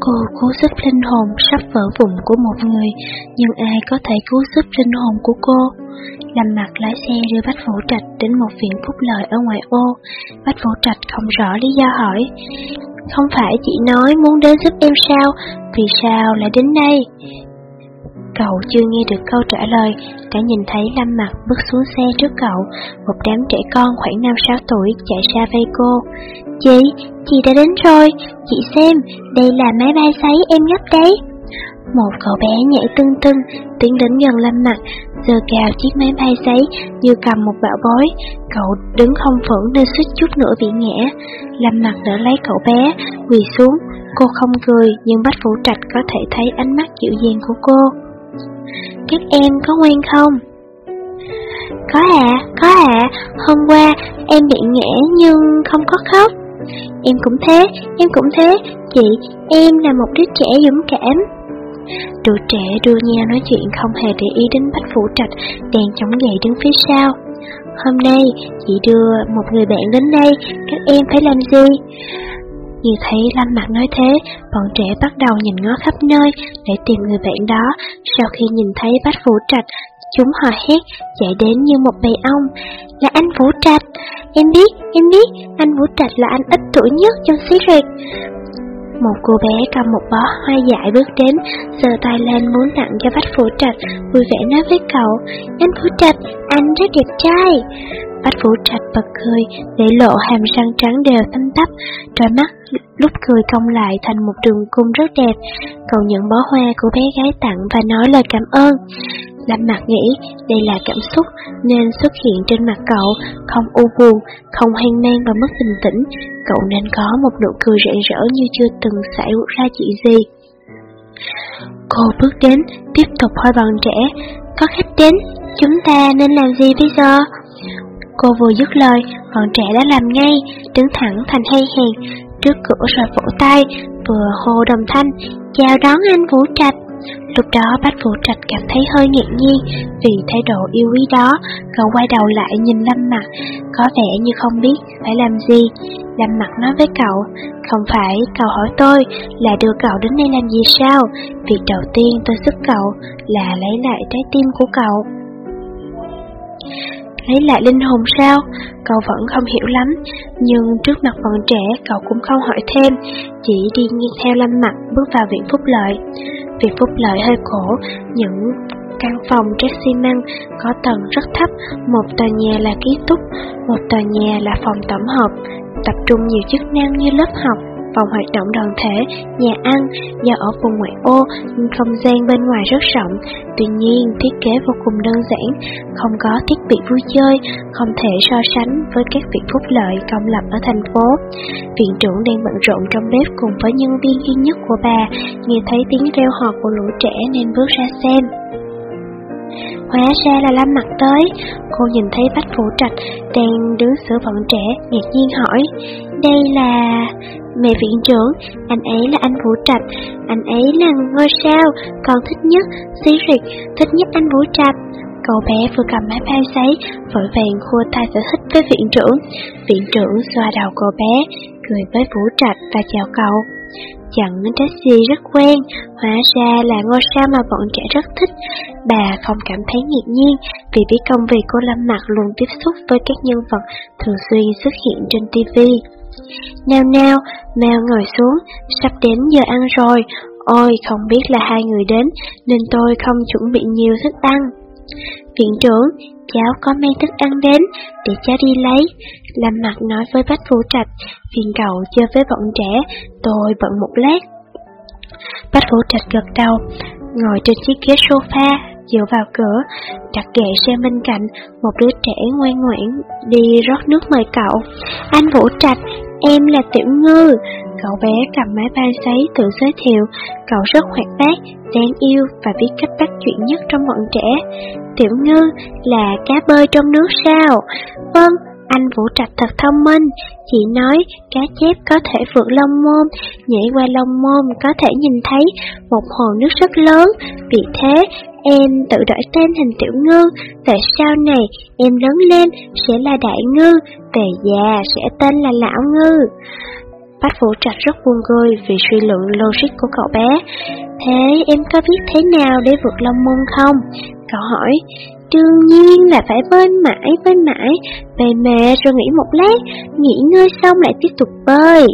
Cô cứu giúp linh hồn sắp vỡ vụn của một người, nhưng ai có thể cứu giúp linh hồn của cô? Lâm mặt lái xe đưa Bách Vũ Trạch đến một viện phúc lợi ở ngoài ô. Bách Vũ Trạch không rõ lý do hỏi. Không phải chị nói muốn đến giúp em sao? Vì sao lại đến đây? Cậu chưa nghe được câu trả lời, đã nhìn thấy Lâm Mặt bước xuống xe trước cậu, một đám trẻ con khoảng 5-6 tuổi chạy ra vây cô. Chị, chị đã đến rồi, chị xem, đây là máy bay sấy em gấp đấy. Một cậu bé nhảy tưng tưng, tiến đến gần Lâm Mặt, giơ cao chiếc máy bay sấy như cầm một bạo bối. Cậu đứng không vững nên suýt chút nữa bị ngã. Lâm Mặt đỡ lấy cậu bé, quỳ xuống. Cô không cười, nhưng Bách Vũ Trạch có thể thấy ánh mắt dịu dàng của cô. Các em có ngoan không? Có ạ, à, có ạ, à. hôm qua em bị ngã nhưng không có khóc. Em cũng thế, em cũng thế, chị, em là một đứa trẻ dũng cảm. Đứa trẻ đua nhau nói chuyện không hề để ý đến Bách Phủ Trạch đang chống gậy đứng phía sau. Hôm nay, chị đưa một người bạn đến đây, các em phải làm gì? Nhìn thấy Lâm mặc nói thế, bọn trẻ bắt đầu nhìn ngó khắp nơi để tìm người bạn đó. Sau khi nhìn thấy Bách Vũ Trạch, chúng hò hét, chạy đến như một bầy ong. Là anh Vũ Trạch! Em biết, em biết, anh Vũ Trạch là anh ít tuổi nhất trong xí rệt. Một cô bé cầm một bó hoa dại bước đến, giơ tay lên muốn tặng cho Bách phủ Trạch, vui vẻ nói với cậu, anh phủ Trạch, anh rất đẹp trai. Bách phủ Trạch bật cười, để lộ hàm răng trắng đều thanh tắp, đôi mắt lúc cười cong lại thành một đường cung rất đẹp. Cậu nhận bó hoa của bé gái tặng và nói lời cảm ơn. Lâm mặt nghĩ đây là cảm xúc nên xuất hiện trên mặt cậu, không u buồn, không hoang mang và mất bình tĩnh. Cậu nên có một nụ cười rạng rỡ như chưa từng xảy ra chuyện gì. Cô bước đến, tiếp tục hỏi bằng trẻ, có khách đến, chúng ta nên làm gì bây giờ? Cô vừa dứt lời, bọn trẻ đã làm ngay, đứng thẳng thành hay hèn, trước cửa rồi vỗ tay, vừa hô đồng thanh, chào đón anh Vũ Trạch. Lúc đó Bách Vũ Trạch cảm thấy hơi ngạc nhiên vì thái độ yêu quý đó, cậu quay đầu lại nhìn Lâm Mặt, có vẻ như không biết phải làm gì. Lâm Mặt nói với cậu, không phải cậu hỏi tôi là đưa cậu đến đây làm gì sao, việc đầu tiên tôi giúp cậu là lấy lại trái tim của cậu. Lấy lại linh hồn sao? Cậu vẫn không hiểu lắm, nhưng trước mặt bọn trẻ cậu cũng không hỏi thêm, chỉ đi nghe theo lâm mặt bước vào viện phúc lợi vì phúc lợi hơi cổ, những căn phòng trét xi măng có tầng rất thấp, một tòa nhà là ký túc, một tòa nhà là phòng tổng hợp, tập trung nhiều chức năng như lớp học, phòng hoạt động đoàn thể, nhà ăn, do ở vùng ngoại ô nhưng không gian bên ngoài rất rộng. Tuy nhiên, thiết kế vô cùng đơn giản, không có thiết bị vui chơi, không thể so sánh với các viện phúc lợi công lập ở thành phố. Viện trưởng đang bận rộn trong bếp cùng với nhân viên duy nhất của bà, nghe thấy tiếng reo hò của lũ trẻ nên bước ra xem. Hóa ra là Lâm mặt tới, cô nhìn thấy Bách Phủ Trạch đang đứng giữa bọn trẻ, ngạc nhiên hỏi, đây là... Mẹ viện trưởng, anh ấy là anh Vũ Trạch, anh ấy là ngôi sao, con thích nhất, xí rịch, thích nhất anh Vũ Trạch. Cậu bé vừa cầm máy bay giấy, vội vàng khua tay giải thích với viện trưởng. Viện trưởng xoa đầu cậu bé, cười với Vũ Trạch và chào cậu. Chẳng trách gì rất quen, hóa ra là ngôi sao mà bọn trẻ rất thích. Bà không cảm thấy ngạc nhiên vì biết công việc cô Lâm Mặt luôn tiếp xúc với các nhân vật thường xuyên xuất hiện trên tivi. Nào nào, Mèo ngồi xuống, sắp đến giờ ăn rồi, ôi không biết là hai người đến nên tôi không chuẩn bị nhiều thức ăn. Viện trưởng, cháu có mang thức ăn đến, để cháu đi lấy. làm mặt nói với Bách Vũ Trạch, phiền cậu chơi với bọn trẻ, tôi bận một lát. Bách Vũ Trạch gật đầu, ngồi trên chiếc ghế sofa, dựa vào cửa, đặt ghệ xe bên cạnh, một đứa trẻ ngoan ngoãn đi rót nước mời cậu. Anh Vũ Trạch, em là Tiểu Ngư, Cậu bé cầm máy ba giấy tự giới thiệu, cậu rất hoạt bát, đáng yêu và biết cách bắt chuyện nhất trong bọn trẻ. Tiểu Ngư là cá bơi trong nước sao? Vâng, anh Vũ Trạch thật thông minh, chị nói cá chép có thể vượt lông môn, nhảy qua lông môn có thể nhìn thấy một hồ nước rất lớn, vì thế em tự đổi tên thành Tiểu Ngư, về sau này em lớn lên sẽ là Đại Ngư, về già sẽ tên là Lão Ngư. Bác Vũ Trạch rất buồn cười vì suy luận logic của cậu bé. Thế em có biết thế nào để vượt long môn không? Cậu hỏi, Đương nhiên là phải bơi mãi, bơi mãi, bề mệt rồi nghỉ một lát, nghỉ ngơi xong lại tiếp tục bơi.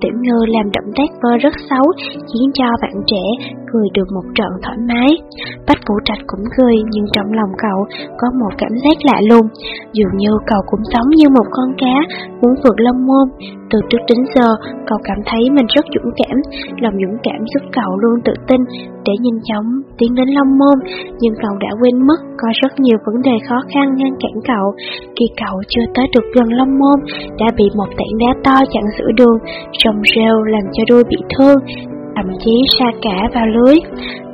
Tiểu Ngư làm động tác vơ rất xấu, khiến cho bạn trẻ cười được một trận thoải mái. Bách Vũ Trạch cũng cười, nhưng trong lòng cậu có một cảm giác lạ lùng, dường như cậu cũng sống như một con cá muốn vượt lông môn. Từ trước đến giờ, cậu cảm thấy mình rất dũng cảm, lòng dũng cảm giúp cậu luôn tự tin để nhanh chóng tiến đến long môn, nhưng cậu đã quên mất có rất nhiều vấn đề khó khăn ngăn cản cậu. Khi cậu chưa tới được gần long môn, đã bị một tảng đá to chặn giữa đường, trồng rêu làm cho đuôi bị thương, thậm chí sa cả vào lưới.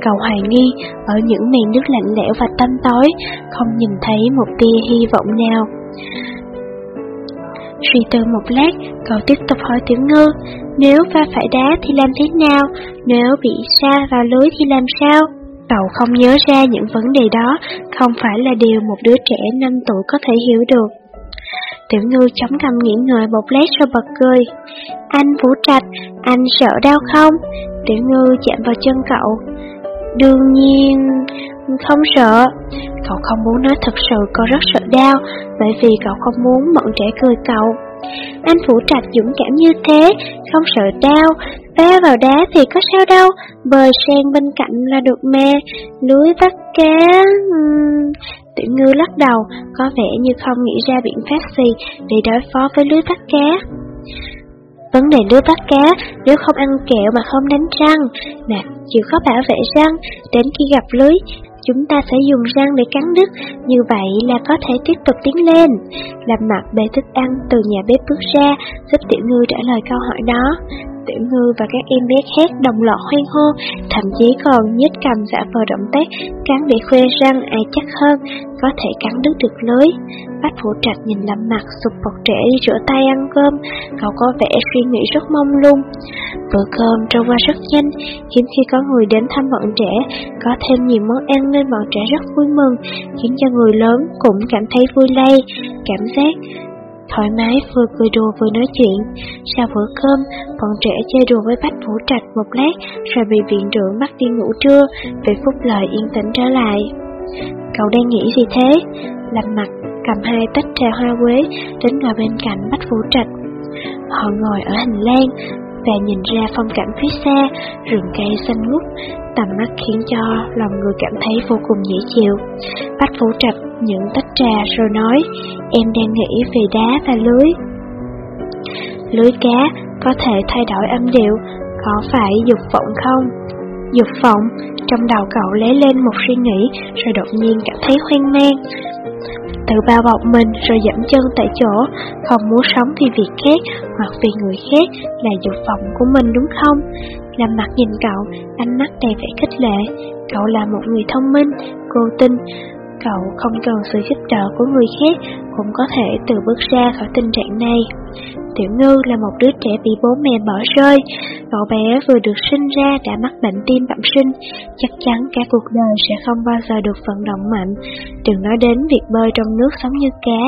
Cậu hoài nghi ở những miền nước lạnh lẽo và tăm tối, không nhìn thấy một tia hy vọng nào. Suy tư một lát, cậu tiếp tục hỏi Tiểu Ngư, nếu va phải đá thì làm thế nào, nếu bị sa vào lưới thì làm sao? Cậu không nhớ ra những vấn đề đó, không phải là điều một đứa trẻ 5 tuổi có thể hiểu được. Tiểu Ngư chống cầm nghỉ ngợi một lát rồi bật cười. Anh Vũ Trạch, anh sợ đau không? Tiểu Ngư chạm vào chân cậu. Đương nhiên, không sợ. Cậu không muốn nói thật sự cậu rất sợ đau, bởi vì cậu không muốn bọn trẻ cười cậu. Anh Phủ Trạch dũng cảm như thế, không sợ đau, va vào đá thì có sao đâu, bờ sen bên cạnh là được mê, lưới bắt cá... Uhm. Tiểu ngư lắc đầu, có vẻ như không nghĩ ra biện pháp gì để đối phó với lưới bắt cá. Vấn đề lưới bắt cá, nếu không ăn kẹo mà không đánh răng, mà chịu khó bảo vệ răng, đến khi gặp lưới, chúng ta sẽ dùng răng để cắn đứt, như vậy là có thể tiếp tục tiến lên. Làm mặt bề thức ăn từ nhà bếp bước ra, giúp Tiểu Ngư trả lời câu hỏi đó. Tiểu Ngư và các em bé khác đồng loạt hoan hô, thậm chí còn nhếch cầm giả vờ động tác, cắn để khoe răng ai chắc hơn, có thể cắn đứt được lưới. Bách phủ Trạch nhìn lầm mặt sụp bọt trẻ đi rửa tay ăn cơm, cậu có vẻ suy nghĩ rất mong lung. Bữa cơm trôi qua rất nhanh, khiến khi có người đến thăm bọn trẻ, có thêm nhiều món ăn nên bọn trẻ rất vui mừng, khiến cho người lớn cũng cảm thấy vui lây, cảm giác thoải mái vừa cười đùa vừa nói chuyện. Sau bữa cơm, bọn trẻ chơi đùa với Bách Vũ Trạch một lát rồi bị viện trưởng bắt đi ngủ trưa, về phút lời yên tĩnh trở lại. Cậu đang nghĩ gì thế? Làm mặt, cầm hai tách trà hoa quế, đến ngồi bên cạnh Bách Vũ Trạch. Họ ngồi ở hành lang, và nhìn ra phong cảnh phía xa, rừng cây xanh ngút, tầm mắt khiến cho lòng người cảm thấy vô cùng dễ chịu. Bách Vũ Trạch những tách trà rồi nói, em đang nghĩ về đá và lưới. Lưới cá có thể thay đổi âm điệu, có phải dục vọng không? Dục vọng, trong đầu cậu lấy lên một suy nghĩ rồi đột nhiên cảm thấy hoang mang. Tự bao bọc mình rồi dẫm chân tại chỗ, không muốn sống vì việc khác hoặc vì người khác là dục vọng của mình đúng không? Làm mặt nhìn cậu, ánh mắt đầy vẻ khích lệ. Cậu là một người thông minh, cô tin, cậu không cần sự giúp đỡ của người khác cũng có thể tự bước ra khỏi tình trạng này. Tiểu Ngư là một đứa trẻ bị bố mẹ bỏ rơi, cậu bé vừa được sinh ra đã mắc bệnh tim bẩm sinh, chắc chắn cả cuộc đời sẽ không bao giờ được vận động mạnh, đừng nói đến việc bơi trong nước sống như cá.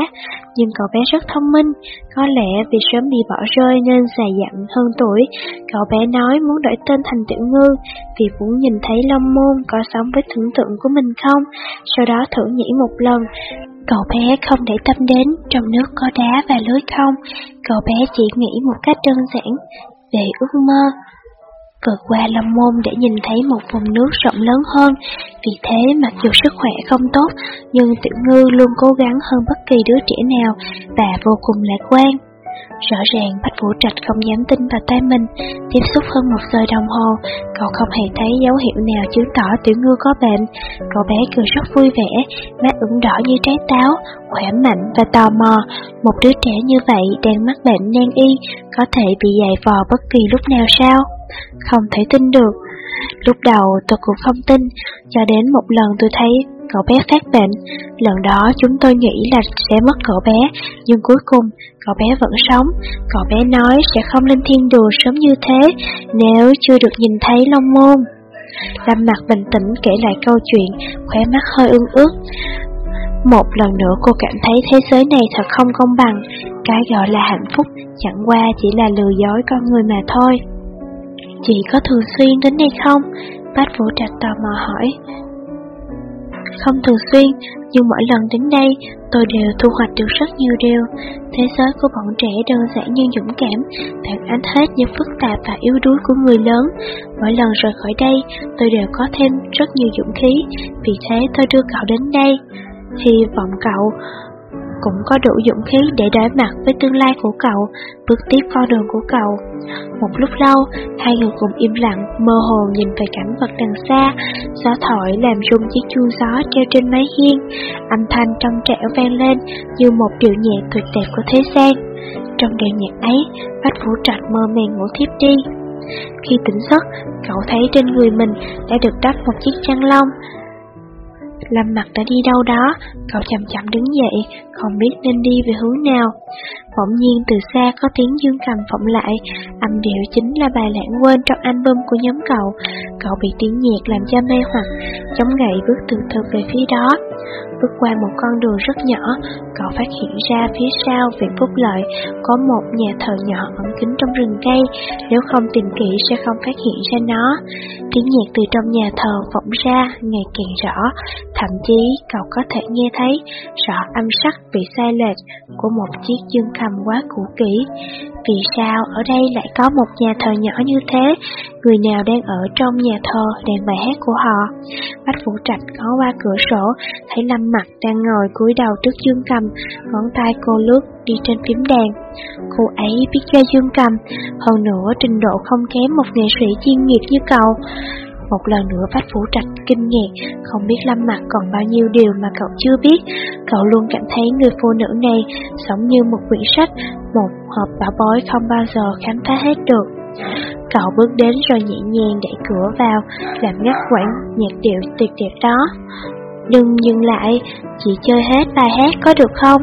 Nhưng cậu bé rất thông minh, có lẽ vì sớm bị bỏ rơi nên già dặn hơn tuổi, cậu bé nói muốn đổi tên thành Tiểu Ngư vì muốn nhìn thấy Long Môn có sống với tưởng tượng của mình không, sau đó thử nhảy một lần, Cậu bé không để tâm đến trong nước có đá và lưới không, cậu bé chỉ nghĩ một cách đơn giản về ước mơ. Vượt qua lâm môn để nhìn thấy một vùng nước rộng lớn hơn, vì thế mặc dù sức khỏe không tốt, nhưng tiểu ngư luôn cố gắng hơn bất kỳ đứa trẻ nào và vô cùng lạc quan. Rõ ràng Bách Vũ Trạch không dám tin vào tay mình, tiếp xúc hơn một giờ đồng hồ, cậu không hề thấy dấu hiệu nào chứng tỏ tiểu ngư có bệnh. Cậu bé cười rất vui vẻ, mắt ửng đỏ như trái táo, khỏe mạnh và tò mò. Một đứa trẻ như vậy đang mắc bệnh nan y, có thể bị dày vò bất kỳ lúc nào sao? Không thể tin được. Lúc đầu tôi cũng không tin, cho đến một lần tôi thấy cậu bé phát bệnh. Lần đó chúng tôi nghĩ là sẽ mất cậu bé, nhưng cuối cùng cậu bé vẫn sống. Cậu bé nói sẽ không lên thiên đường sớm như thế nếu chưa được nhìn thấy Long Môn. Lâm mặt bình tĩnh kể lại câu chuyện, khóe mắt hơi ương ướt. Một lần nữa cô cảm thấy thế giới này thật không công bằng, cái gọi là hạnh phúc chẳng qua chỉ là lừa dối con người mà thôi. Chị có thường xuyên đến đây không? Bác Vũ Trạch tò mò hỏi. Không thường xuyên, nhưng mỗi lần đến đây, tôi đều thu hoạch được rất nhiều điều. Thế giới của bọn trẻ đơn giản nhưng dũng cảm, phản ánh hết những phức tạp và yếu đuối của người lớn. Mỗi lần rời khỏi đây, tôi đều có thêm rất nhiều dũng khí, vì thế tôi đưa cậu đến đây. Hy vọng cậu cũng có đủ dũng khí để đối mặt với tương lai của cậu, bước tiếp con đường của cậu. Một lúc lâu, hai người cùng im lặng, mơ hồ nhìn về cảnh vật đằng xa, gió thổi làm rung chiếc chuông gió treo trên mái hiên, âm thanh trong trẻo vang lên như một điệu nhẹ tuyệt đẹp của thế gian. Trong đêm nhạc ấy, Bách Vũ Trạch mơ màng ngủ thiếp đi. Khi tỉnh giấc, cậu thấy trên người mình đã được đắp một chiếc chăn lông, Lâm mặt đã đi đâu đó, cậu chậm chậm đứng dậy, không biết nên đi về hướng nào. Bỗng nhiên từ xa có tiếng dương cầm vọng lại, âm điệu chính là bài lãng quên trong album của nhóm cậu. Cậu bị tiếng nhạc làm cho mê hoặc, chống gậy bước từ từ về phía đó. Bước qua một con đường rất nhỏ, cậu phát hiện ra phía sau viện phúc lợi có một nhà thờ nhỏ ẩn kín trong rừng cây, nếu không tìm kỹ sẽ không phát hiện ra nó. Tiếng nhạc từ trong nhà thờ vọng ra ngày càng rõ, thậm chí cậu có thể nghe thấy rõ âm sắc bị sai lệch của một chiếc dương cầm quá cũ kỹ. Vì sao ở đây lại có một nhà thờ nhỏ như thế? Người nào đang ở trong nhà thờ đàn bài hát của họ? Bách Vũ Trạch có qua cửa sổ, thấy Lâm Mặt đang ngồi cúi đầu trước dương cầm, ngón tay cô lướt đi trên phím đàn. Cô ấy biết chơi dương cầm, hơn nữa trình độ không kém một nghệ sĩ chuyên nghiệp như cậu. Một lần nữa Bách Phủ Trạch kinh ngạc, không biết Lâm Mặt còn bao nhiêu điều mà cậu chưa biết. Cậu luôn cảm thấy người phụ nữ này giống như một quyển sách, một hộp bảo bối không bao giờ khám phá hết được. Cậu bước đến rồi nhẹ nhàng đẩy cửa vào, làm ngắt quãng nhạc điệu tuyệt đẹp đó. Đừng dừng lại, chỉ chơi hết bài hát có được không?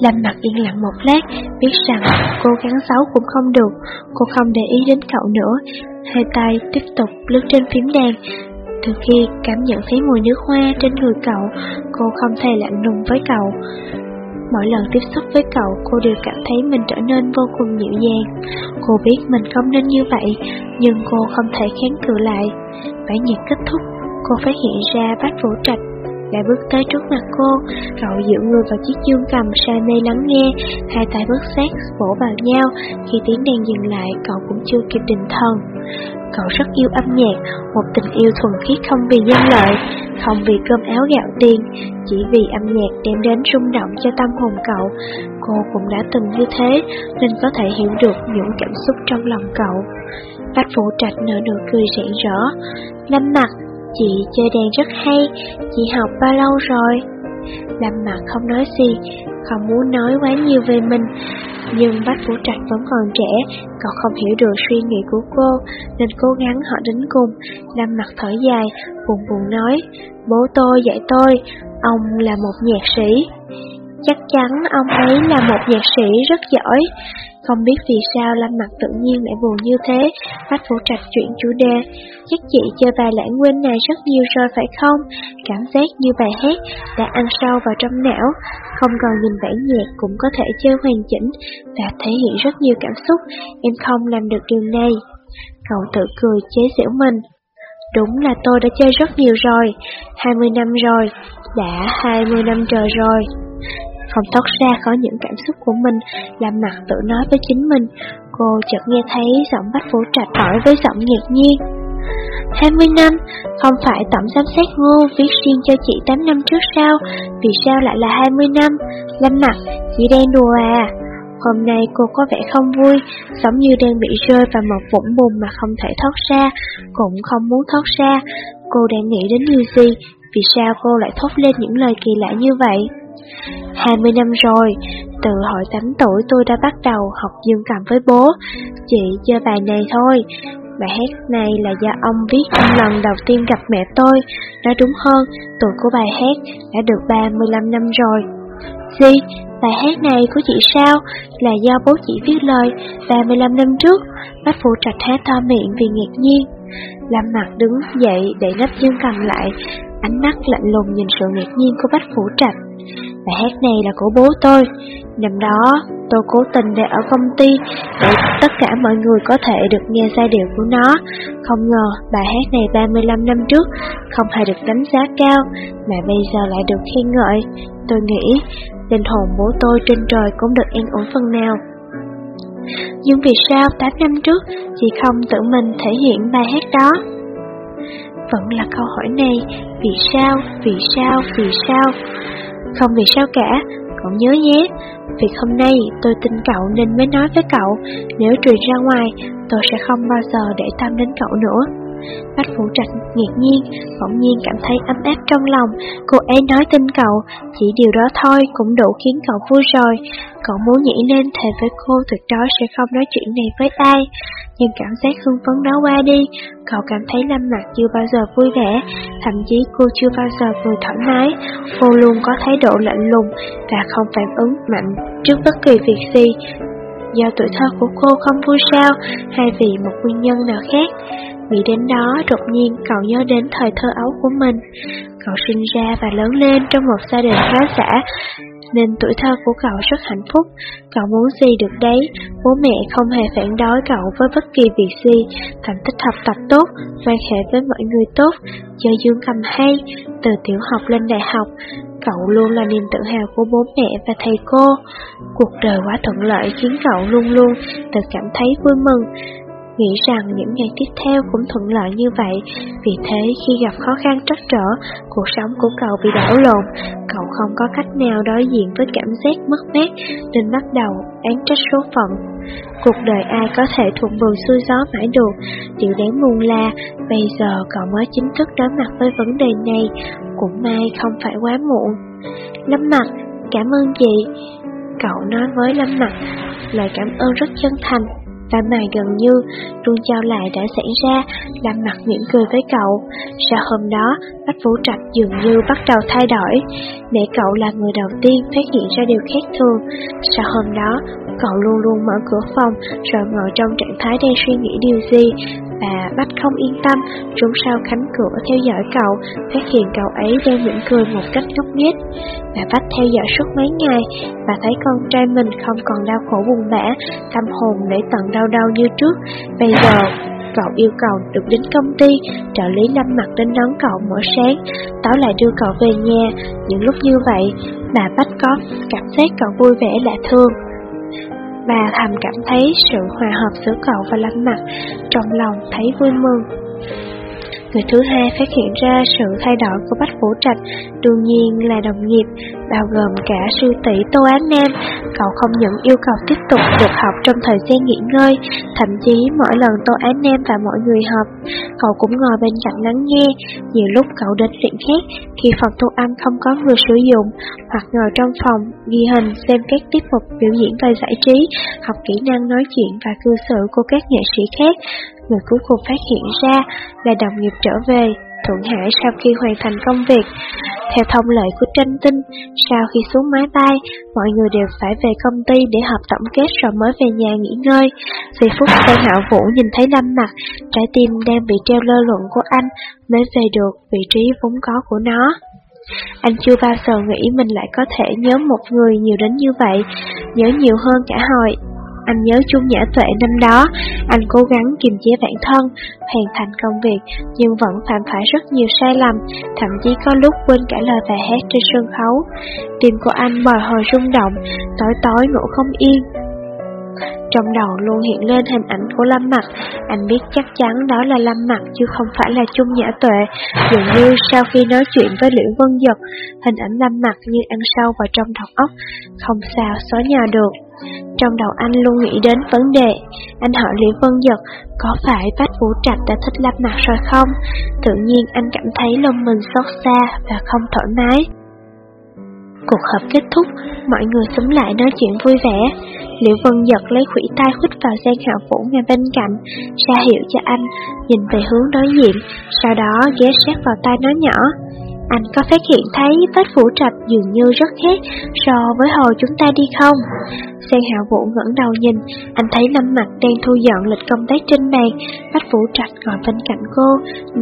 Lâm mặt yên lặng một lát, biết rằng cố gắng xấu cũng không được, cô không để ý đến cậu nữa, hai tay tiếp tục lướt trên phím đàn. Từ khi cảm nhận thấy mùi nước hoa trên người cậu, cô không thể lạnh lùng với cậu. Mỗi lần tiếp xúc với cậu, cô đều cảm thấy mình trở nên vô cùng dịu dàng. Cô biết mình không nên như vậy, nhưng cô không thể kháng cự lại. Bản nhạc kết thúc, cô phát hiện ra bác vũ trạch đã bước tới trước mặt cô, cậu dựa người vào chiếc dương cầm say mê lắng nghe, hai tay bất sát vỗ vào nhau, khi tiếng đèn dừng lại cậu cũng chưa kịp định thần. Cậu rất yêu âm nhạc, một tình yêu thuần khiết không vì danh lợi, không vì cơm áo gạo tiền, chỉ vì âm nhạc đem đến rung động cho tâm hồn cậu. Cô cũng đã từng như thế, nên có thể hiểu được những cảm xúc trong lòng cậu. Bách Phụ Trạch nở nụ cười rạng rỡ, lâm mặt Chị chơi đàn rất hay, chị học bao lâu rồi? Lâm mặt không nói gì, không muốn nói quá nhiều về mình, nhưng bác Vũ Trạch vẫn còn trẻ, cậu không hiểu được suy nghĩ của cô, nên cố gắng họ đến cùng. Lâm mặt thở dài, buồn buồn nói, bố tôi dạy tôi, ông là một nhạc sĩ. Chắc chắn ông ấy là một nhạc sĩ rất giỏi. Không biết vì sao Lâm Mặt tự nhiên lại buồn như thế, Bách Phủ Trạch chuyển chủ đề. Chắc chị chơi bài lãng quên này rất nhiều rồi phải không? Cảm giác như bài hát đã ăn sâu vào trong não, không còn nhìn bản nhạc cũng có thể chơi hoàn chỉnh và thể hiện rất nhiều cảm xúc. Em không làm được điều này. Cậu tự cười chế giễu mình. Đúng là tôi đã chơi rất nhiều rồi, 20 năm rồi, đã 20 năm trời rồi. Không thoát ra khỏi những cảm xúc của mình, làm mặt tự nói với chính mình. Cô chợt nghe thấy giọng bách vũ trạch hỏi với giọng ngạc nhiên. 20 năm, không phải tổng giám sát ngô viết riêng cho chị 8 năm trước sao? Vì sao lại là 20 năm? Lâm mặt, chị đang đùa à? hôm nay cô có vẻ không vui, giống như đang bị rơi vào một vũng bùn mà không thể thoát ra, cũng không muốn thoát ra. Cô đang nghĩ đến điều gì? Vì sao cô lại thốt lên những lời kỳ lạ như vậy? 20 năm rồi, từ hồi 8 tuổi tôi đã bắt đầu học dương cầm với bố. Chỉ chơi bài này thôi. Bài hát này là do ông viết lần đầu tiên gặp mẹ tôi. Nói đúng hơn, tuổi của bài hát đã được 35 năm rồi. Gì? Bài hát này của chị sao? Là do bố chị viết lời 35 năm trước. Bác phụ trạch há to miệng vì ngạc nhiên. Lâm mặt đứng dậy để nắp dương cầm lại, ánh mắt lạnh lùng nhìn sự ngạc nhiên của bách phủ trạch. Bài hát này là của bố tôi. Năm đó, tôi cố tình để ở công ty để tất cả mọi người có thể được nghe giai điệu của nó. Không ngờ bài hát này 35 năm trước không hề được đánh giá cao, mà bây giờ lại được khen ngợi. Tôi nghĩ, linh hồn bố tôi trên trời cũng được an ổn phần nào. Nhưng vì sao 8 năm trước chị không tự mình thể hiện bài hát đó? Vẫn là câu hỏi này, vì sao, vì sao, vì sao? Không vì sao cả, cậu nhớ nhé. Việc hôm nay tôi tin cậu nên mới nói với cậu, nếu truyền ra ngoài, tôi sẽ không bao giờ để tâm đến cậu nữa. Bách Vũ Trạch ngạc nhiên, bỗng nhiên cảm thấy ấm áp trong lòng. Cô ấy nói tin cậu, chỉ điều đó thôi cũng đủ khiến cậu vui rồi. Cậu muốn nhảy lên thề với cô tuyệt đối sẽ không nói chuyện này với ai. Nhưng cảm giác hưng phấn đó qua đi, cậu cảm thấy Lâm Mặt chưa bao giờ vui vẻ, thậm chí cô chưa bao giờ cười thoải mái. Cô luôn có thái độ lạnh lùng và không phản ứng mạnh trước bất kỳ việc gì. Do tuổi thơ của cô không vui sao, hay vì một nguyên nhân nào khác. Nghĩ đến đó, đột nhiên cậu nhớ đến thời thơ ấu của mình. Cậu sinh ra và lớn lên trong một gia đình khá giả, nên tuổi thơ của cậu rất hạnh phúc. Cậu muốn gì được đấy, bố mẹ không hề phản đối cậu với bất kỳ việc gì, thành tích học tập tốt, quan hệ với mọi người tốt, chơi dương cầm hay, từ tiểu học lên đại học. Cậu luôn là niềm tự hào của bố mẹ và thầy cô. Cuộc đời quá thuận lợi khiến cậu luôn luôn tự cảm thấy vui mừng nghĩ rằng những ngày tiếp theo cũng thuận lợi như vậy. Vì thế khi gặp khó khăn trắc trở, cuộc sống của cậu bị đảo lộn, cậu không có cách nào đối diện với cảm giác mất mát nên bắt đầu án trách số phận. Cuộc đời ai có thể thuận buồm xuôi gió mãi được, điều đáng buồn là bây giờ cậu mới chính thức đối mặt với vấn đề này, cũng may không phải quá muộn. Lâm mặt, cảm ơn chị. Cậu nói với Lâm mặt, lời cảm ơn rất chân thành và mày gần như luôn trao lại đã xảy ra, làm mặt mỉm cười với cậu. Sau hôm đó, Bách Vũ Trạch dường như bắt đầu thay đổi. Mẹ cậu là người đầu tiên phát hiện ra điều khác thường. Sau hôm đó, cậu luôn luôn mở cửa phòng rồi ngồi trong trạng thái đang suy nghĩ điều gì. Bà Bách không yên tâm, trốn sau cánh cửa theo dõi cậu, phát hiện cậu ấy đang mỉm cười một cách ngốc nghếch. Bà Bách theo dõi suốt mấy ngày, bà thấy con trai mình không còn đau khổ buồn bã, tâm hồn để tận đau đau như trước. Bây giờ, cậu yêu cầu được đến công ty, trợ lý lâm mặt đến đón cậu mỗi sáng, táo lại đưa cậu về nhà. Những lúc như vậy, bà Bách có cảm giác cậu vui vẻ lạ thường. Bà thầm cảm thấy sự hòa hợp giữa cậu và Lâm Mặt, trong lòng thấy vui mừng. Người thứ hai phát hiện ra sự thay đổi của Bách Vũ Trạch, đương nhiên là đồng nghiệp, bao gồm cả sư tỷ Tô Á Nam. Cậu không những yêu cầu tiếp tục được học trong thời gian nghỉ ngơi, thậm chí mỗi lần Tô Á Nam và mọi người họp, cậu cũng ngồi bên cạnh lắng nghe. Nhiều lúc cậu đến viện khác khi phòng thu âm không có người sử dụng, hoặc ngồi trong phòng ghi hình xem các tiết mục biểu diễn và giải trí, học kỹ năng nói chuyện và cư xử của các nghệ sĩ khác người cuối cùng phát hiện ra là đồng nghiệp trở về thuận Hải sau khi hoàn thành công việc. Theo thông lệ của tranh tinh, sau khi xuống máy bay, mọi người đều phải về công ty để họp tổng kết rồi mới về nhà nghỉ ngơi. vì phút Tây Hạo Vũ nhìn thấy Lâm mặt, trái tim đang bị treo lơ luận của anh mới về được vị trí vốn có của nó. Anh chưa bao giờ nghĩ mình lại có thể nhớ một người nhiều đến như vậy, nhớ nhiều hơn cả hồi anh nhớ chú nhã tuệ năm đó, anh cố gắng kiềm chế bản thân, hoàn thành công việc, nhưng vẫn phạm phải rất nhiều sai lầm, thậm chí có lúc quên cả lời bài hát trên sân khấu. Tim của anh bồi hồi rung động, tối tối ngủ không yên. Trong đầu luôn hiện lên hình ảnh của Lâm Mặt, anh biết chắc chắn đó là Lâm Mặt chứ không phải là Trung Nhã Tuệ. Dường như sau khi nói chuyện với Liễu Vân Giật, hình ảnh Lâm Mặt như ăn sâu vào trong đầu óc, không sao xóa nhòa được. Trong đầu anh luôn nghĩ đến vấn đề, anh hỏi Liễu Vân Giật có phải Bách Vũ Trạch đã thích Lâm Mặt rồi không? Tự nhiên anh cảm thấy lòng mình xót xa và không thoải mái. Cuộc họp kết thúc, mọi người xúm lại nói chuyện vui vẻ. liễu Vân giật lấy khủy tay khuất vào Giang Hạo Vũ ngay bên cạnh, ra hiệu cho anh, nhìn về hướng đối diện, sau đó ghé sát vào tay nói nhỏ. Anh có phát hiện thấy vết phủ trạch dường như rất khác so với hồi chúng ta đi không? Sen Hạ Vũ ngẩng đầu nhìn, anh thấy Lâm Mặt đang thu dọn lịch công tác trên bàn, vách phủ Trạch ngồi bên cạnh cô,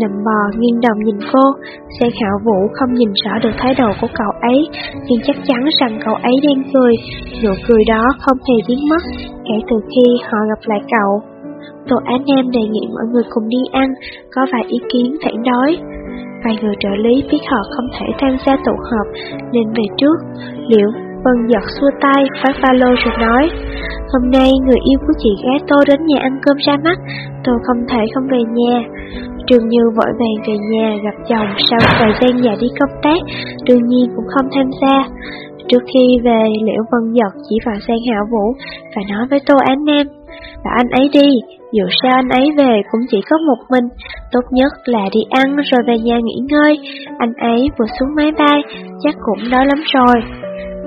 nằm bò nghiêng đầu nhìn cô. Sen Hạ Vũ không nhìn rõ được thái độ của cậu ấy, nhưng chắc chắn rằng cậu ấy đang cười, nụ cười đó không hề biến mất kể từ khi họ gặp lại cậu. Tô Á Nam đề nghị mọi người cùng đi ăn, có vài ý kiến phản đối. Vài người trợ lý biết họ không thể tham gia tụ họp nên về trước. Liệu Vân giật xua tay, phát ba lô rồi nói Hôm nay người yêu của chị gái tôi đến nhà ăn cơm ra mắt Tôi không thể không về nhà Trường Như vội vàng về nhà gặp chồng sau thời gian dài đi công tác Đương nhiên cũng không tham gia Trước khi về, Liễu Vân Giật chỉ vào sang Hạ Vũ và nói với Tô Án Nam Bảo anh ấy đi, dù sao anh ấy về cũng chỉ có một mình Tốt nhất là đi ăn rồi về nhà nghỉ ngơi Anh ấy vừa xuống máy bay, chắc cũng đói lắm rồi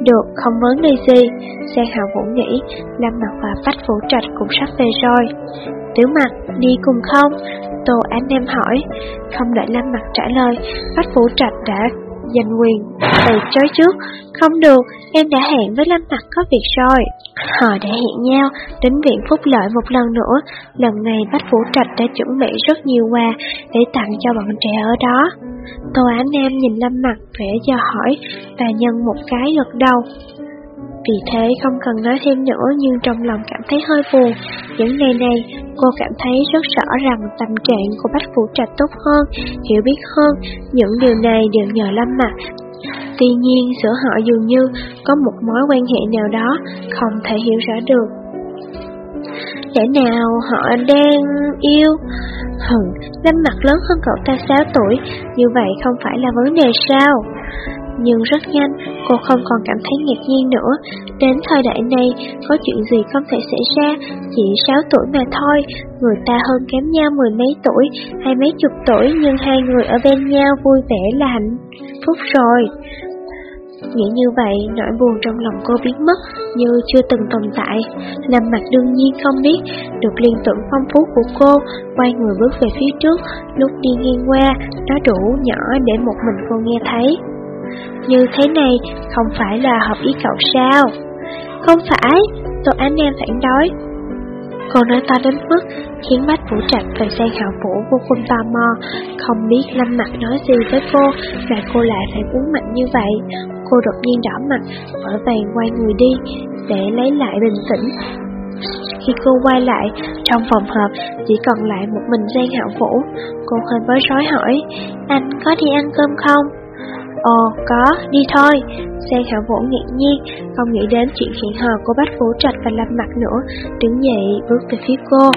được, không vấn đề gì. xe Hạo Vũ nghĩ, Lâm Mặt và Bách Vũ Trạch cũng sắp về rồi. Tiểu Mặt, đi cùng không? Tô Ánh em hỏi. Không đợi Lâm Mặt trả lời, Bách Vũ Trạch đã giành quyền từ chối trước. Không được, em đã hẹn với Lâm Mặt có việc rồi. Họ đã hẹn nhau đến viện phúc lợi một lần nữa. Lần này Bách Vũ Trạch đã chuẩn bị rất nhiều quà để tặng cho bọn trẻ ở đó. Tô Á Nam nhìn Lâm Mặt vẻ do hỏi và nhân một cái gật đầu. Vì thế không cần nói thêm nữa nhưng trong lòng cảm thấy hơi buồn. Những ngày này, cô cảm thấy rất rõ rằng tâm trạng của Bách Vũ Trạch tốt hơn, hiểu biết hơn. Những điều này đều nhờ Lâm Mặt. Tuy nhiên, giữa họ dường như có một mối quan hệ nào đó không thể hiểu rõ được. Lẽ nào họ đang yêu? Hừ, Lâm mặt lớn hơn cậu ta 6 tuổi, như vậy không phải là vấn đề sao? Nhưng rất nhanh, cô không còn cảm thấy ngạc nhiên nữa. Đến thời đại này, có chuyện gì không thể xảy ra, chỉ 6 tuổi mà thôi. Người ta hơn kém nhau mười mấy tuổi, hay mấy chục tuổi, nhưng hai người ở bên nhau vui vẻ là hạnh phúc rồi. Nghĩ như vậy, nỗi buồn trong lòng cô biến mất như chưa từng tồn tại. Làm mặt đương nhiên không biết được liên tưởng phong phú của cô, quay người bước về phía trước, lúc đi ngang qua, nó đủ nhỏ để một mình cô nghe thấy. Như thế này không phải là hợp ý cậu sao? Không phải, Tô Ánh Em phản đối. Cô nói to đến mức khiến mắt Vũ Trạch và Giang Hạo Vũ vô cùng tò mò, không biết Lâm Mặt nói gì với cô và cô lại phải uống mạnh như vậy. Cô đột nhiên đỏ mặt, vội vàng quay người đi để lấy lại bình tĩnh. Khi cô quay lại, trong phòng họp chỉ còn lại một mình Giang Hạo Vũ. Cô hơi bối rối hỏi, anh có đi ăn cơm không? Ồ, có, đi thôi. Giang Hạo Vũ ngạc nhiên, không nghĩ đến chuyện hẹn hò của Bách Vũ Trạch và Lâm Mặt nữa, đứng dậy bước về phía cô.